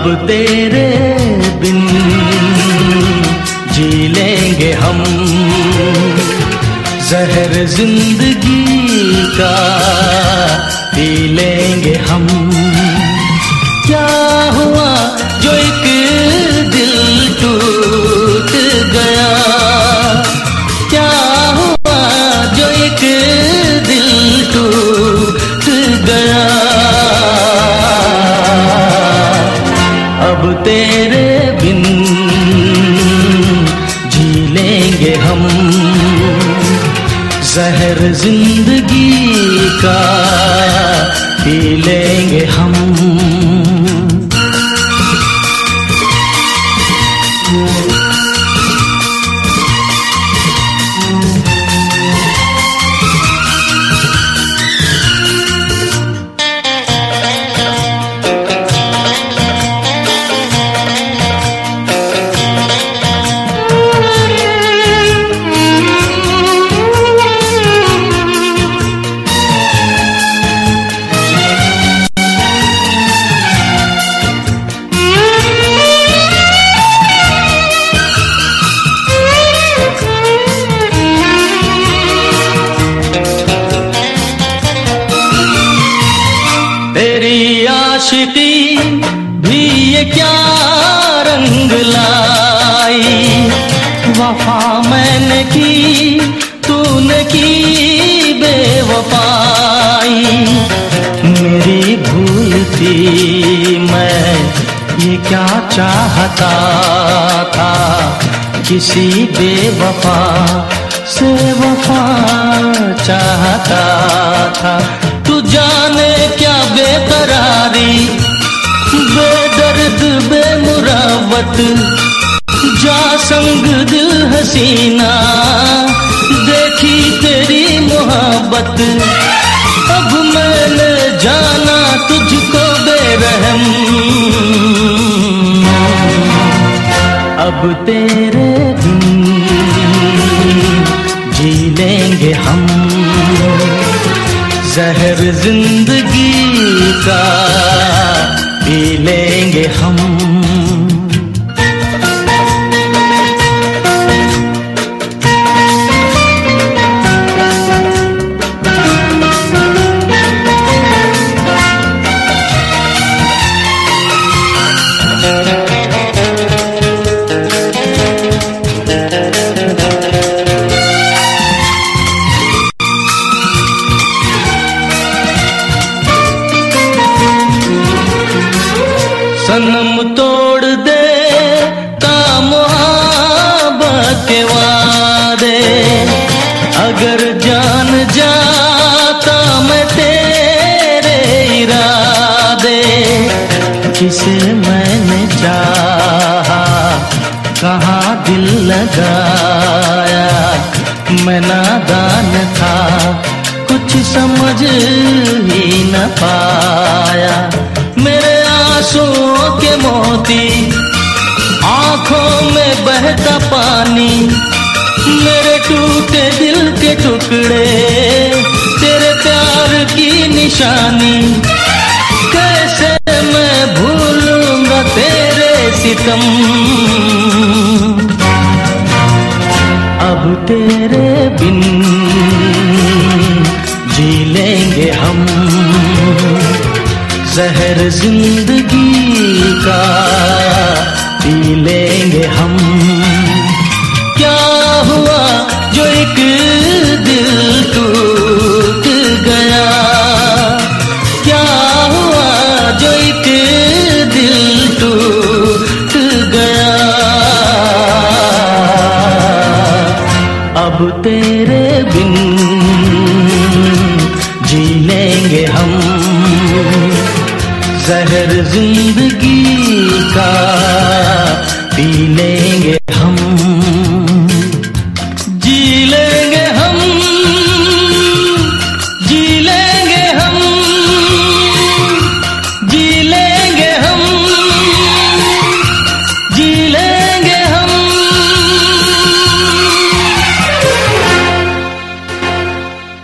अब तेरे बिन जी लेंगे हम। जहर ज़िंदगी का पी लेंगे हम। तेरे बिन जी लेंगे हम। जहर ज़िंदगी का पी लेंगे हम। आशिकी भी ये क्या रंग लाई? वफा मैंने की, तूने की बेवफाई मेरी भूल थी मैं ये क्या चाहता था? किसी बेवफा से वफा चाहता था। तू जाने क्या बेकरारी, बेदर्द, बेमुरावत। जा संग दिल हसीना, देखी तेरी मोहब्बत। अब मैंने जाना तुझको बेरहम। अब तेरे बिन जी लेंगे हम। जहर ज़िंदगी का पी लेंगे हम। तोड़ दे मोहब्बत के वादे। अगर जान जाता मैं तेरे इरादे किसे मैंने चाहा, कहाँ दिल लगाया। मैं नादान था, कुछ समझ ही न पाया। आंसुओं के मोती, आँखों में बहता पानी, मेरे टूटे दिल के टुकड़े, तेरे प्यार की निशानी, कैसे मैं भूलूँगा तेरे सितम? अब तेरे बिन जी लेंगे हम। जहर ज़िंदगी का पी लेंगे हम। क्या हुआ जो एक दिल टूट गया? क्या हुआ जो एक दिल टूट गया? अब तेरे